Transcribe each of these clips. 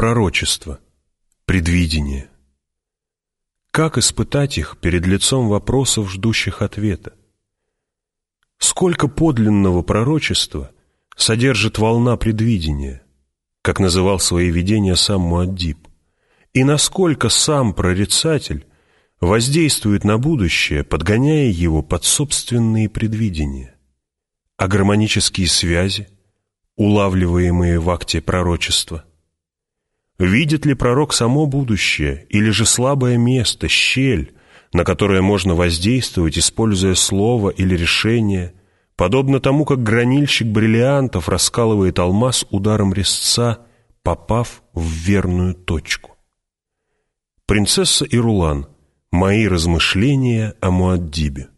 Пророчество, предвидение. Как испытать их перед лицом вопросов, ждущих ответа? Сколько подлинного пророчества содержит волна предвидения, как называл свои видения сам Муаддиб, и насколько сам прорицатель воздействует на будущее, подгоняя его под собственные предвидения, а гармонические связи, улавливаемые в акте пророчества. Видит ли пророк само будущее, или же слабое место, щель, на которое можно воздействовать, используя слово или решение, подобно тому, как гранильщик бриллиантов раскалывает алмаз ударом резца, попав в верную точку. Принцесса Ирулан – Мои размышления о Муаддибе.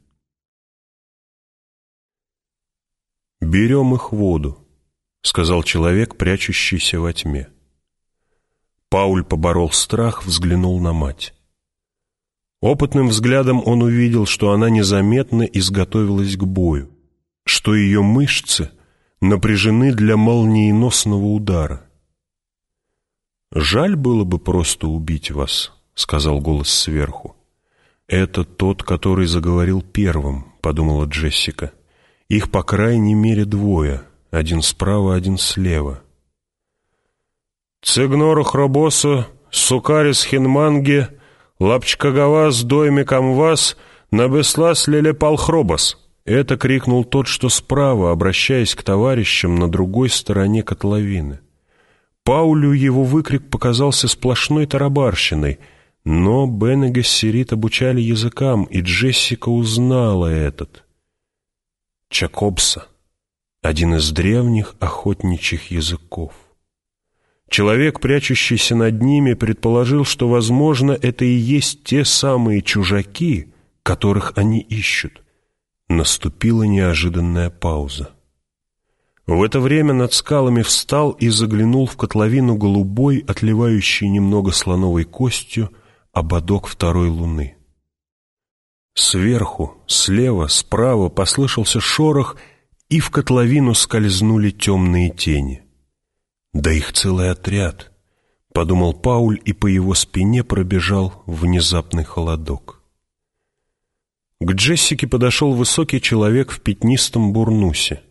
«Берем их воду», — сказал человек, прячущийся во тьме. Пауль поборол страх, взглянул на мать. Опытным взглядом он увидел, что она незаметно изготовилась к бою, что ее мышцы напряжены для молниеносного удара. «Жаль было бы просто убить вас», — сказал голос сверху. «Это тот, который заговорил первым», — подумала Джессика. «Их, по крайней мере, двое. Один справа, один слева». «Цигнору хробосу, сукарис хинманги, лапчкагавас доймикам вас, набеслас лелепал хробос». Это крикнул тот, что справа, обращаясь к товарищам на другой стороне котловины. Паулю его выкрик показался сплошной тарабарщиной — но Бен и Гессерит обучали языкам, и Джессика узнала этот. Чакобса — один из древних охотничьих языков. Человек, прячущийся над ними, предположил, что, возможно, это и есть те самые чужаки, которых они ищут. Наступила неожиданная пауза. В это время над скалами встал и заглянул в котловину голубой, отливающей немного слоновой костью, ободок второй луны. Сверху, слева, справа послышался шорох, и в котловину скользнули темные тени. «Да их целый отряд», — подумал Пауль, и по его спине пробежал внезапный холодок. К Джессике подошел высокий человек в пятнистом бурнусе.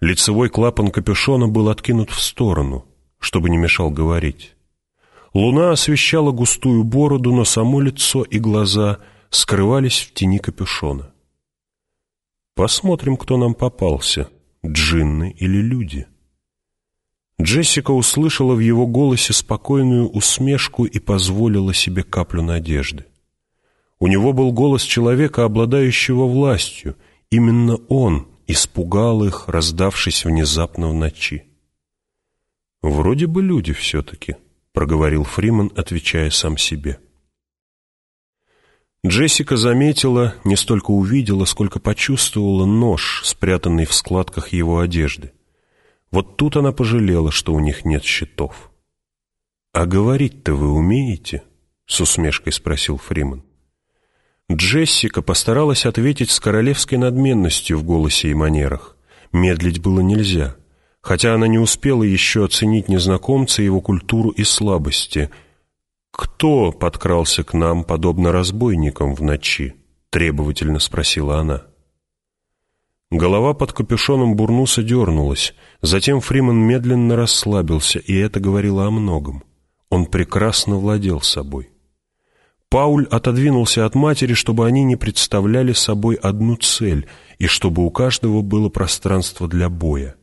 Лицевой клапан капюшона был откинут в сторону, чтобы не мешал говорить. Луна освещала густую бороду, но само лицо и глаза скрывались в тени капюшона. Посмотрим, кто нам попался, джинны или люди. Джессика услышала в его голосе спокойную усмешку и позволила себе каплю надежды. У него был голос человека, обладающего властью. Именно он испугал их, раздавшись внезапно в ночи. Вроде бы люди все-таки —— проговорил Фриман, отвечая сам себе. Джессика заметила, не столько увидела, сколько почувствовала нож, спрятанный в складках его одежды. Вот тут она пожалела, что у них нет щитов. «А говорить-то вы умеете?» — с усмешкой спросил Фриман. Джессика постаралась ответить с королевской надменностью в голосе и манерах. Медлить было нельзя — хотя она не успела еще оценить незнакомца, его культуру и слабости. «Кто подкрался к нам, подобно разбойникам в ночи?» — требовательно спросила она. Голова под капюшоном бурнуса дернулась, затем Фриман медленно расслабился, и это говорило о многом. Он прекрасно владел собой. Пауль отодвинулся от матери, чтобы они не представляли собой одну цель, и чтобы у каждого было пространство для боя.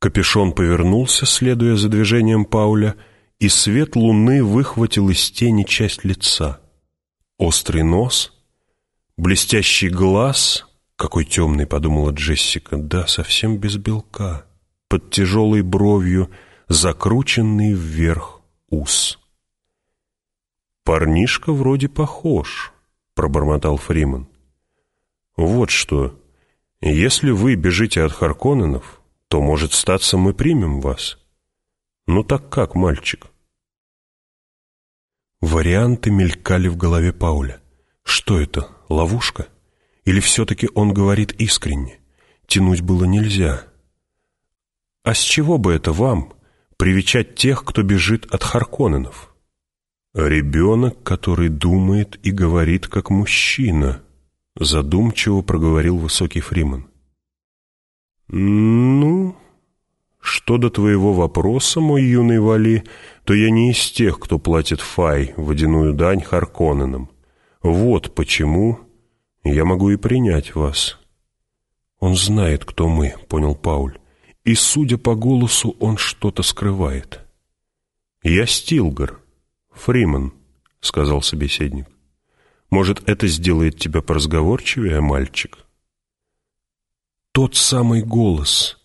Капюшон повернулся, следуя за движением Пауля, и свет луны выхватил из тени часть лица. Острый нос, блестящий глаз, какой темный, подумала Джессика, да, совсем без белка, под тяжелой бровью, закрученный вверх ус. «Парнишка вроде похож», — пробормотал Фриман. «Вот что, если вы бежите от Харконненов, то, может, статься, мы примем вас. Ну так как, мальчик?» Варианты мелькали в голове Пауля. Что это, ловушка? Или все-таки он говорит искренне? Тянуть было нельзя. «А с чего бы это вам привечать тех, кто бежит от Харконненов. Ребенок, который думает и говорит как мужчина, задумчиво проговорил высокий Фриман. Ну, что до твоего вопроса, мой юный Вали, то я не из тех, кто платит фай, водяную дань Харконненам. Вот почему я могу и принять вас. Он знает, кто мы, понял Пауль, и, судя по голосу, он что-то скрывает. Я Стилгар, Фриман, сказал собеседник. Может, это сделает тебя поразговорчивее, мальчик? Тот самый голос,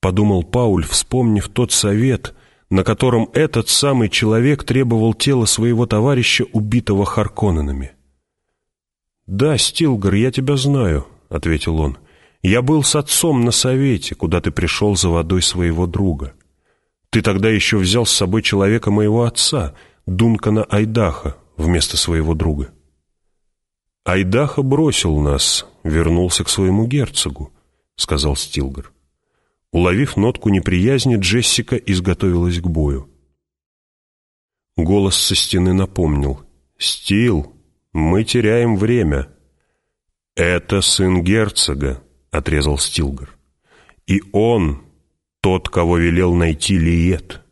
подумал Пауль, вспомнив тот совет, на котором этот самый человек требовал тела своего товарища, убитого Харконненами. «Да, Стилгар, я тебя знаю», — ответил он. «Я был с отцом на совете, куда ты пришел за водой своего друга. Ты тогда еще взял с собой человека моего отца, Дункана Айдаха, вместо своего друга». «Айдаха бросил нас, вернулся к своему герцогу», — сказал Стилгар. Уловив нотку неприязни, Джессика изготовилась к бою. Голос со стены напомнил. «Стил, мы теряем время». «Это сын герцога», — отрезал Стилгар. «И он тот, кого велел найти Лиет».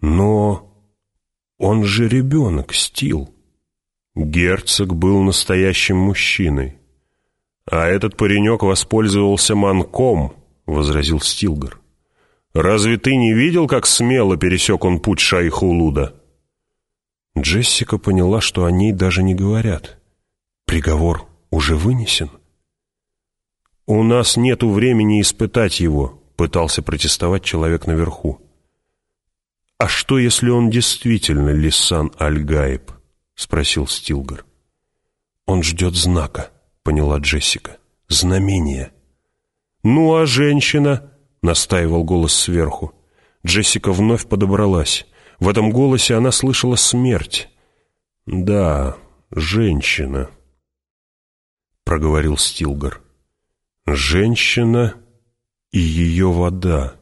«Но он же ребенок, Стил». Герцог был настоящим мужчиной. «А этот паренек воспользовался манком», — возразил Стилгар. «Разве ты не видел, как смело пересек он путь Шайхулуда?» Джессика поняла, что о ней даже не говорят. Приговор уже вынесен. «У нас нету времени испытать его», — пытался протестовать человек наверху. «А что, если он действительно Лисан Аль-Гаиб?» — спросил Стилгар. «Он ждет знака», — поняла Джессика. «Знамение». «Ну, а женщина?» — настаивал голос сверху. Джессика вновь подобралась. В этом голосе она слышала смерть. «Да, женщина», — проговорил Стилгар. «Женщина и ее вода».